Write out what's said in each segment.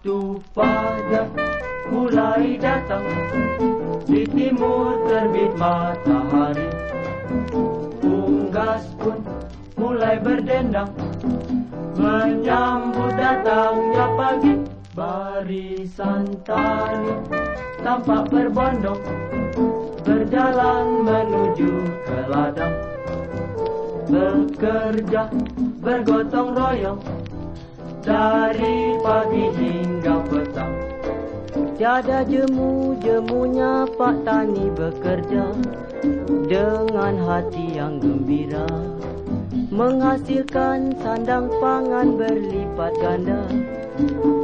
Waktu pada mulai datang Di timur terbit matahari. Unggas pun mulai berdendang Menyambut datangnya pagi. Barisan tani tampak berbondong Berjalan menuju ke ladang. Bekerja bergotong royong Dari pagi Tiada jemu-jemunya Pak Tani bekerja Dengan hati yang gembira Menghasilkan sandang pangan berlipat ganda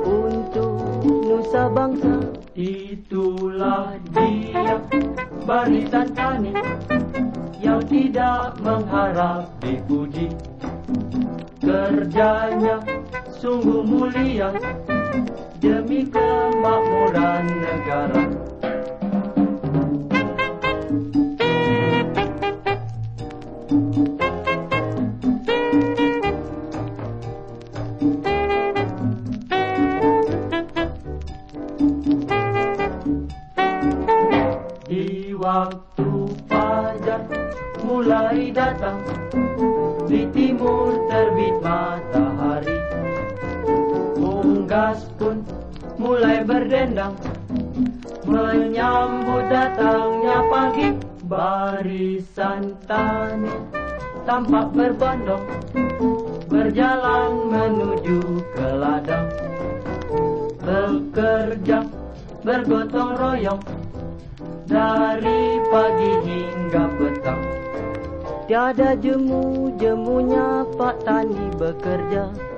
Untuk nusa bangsa. Itulah dia barisan tani Yang tidak mengharap dipuji. Kerjanya sungguh mulia Demi kemakmuran negara. Di waktu fajar mulai datang Di timur terbit matahari Unggas pun mulai berdendang. Menyambut datangnya pagi Barisan tani tampak berbondong. Berjalan menuju ke ladang. Bekerja bergotong royong. Dari pagi hingga petang. Tiada jemu-jemunya Pak Tani bekerja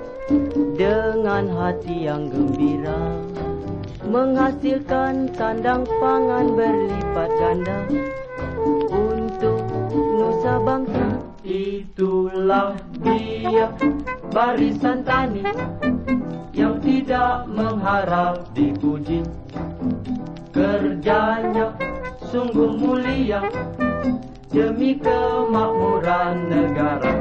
Dengan hati yang gembira Menghasilkan sandang pangan berlipat ganda. Untuk nusa bangsa Itulah dia barisan tani Yang tidak mengharap dipuji. Kerjanya sungguh mulia Demi kemakmuran negara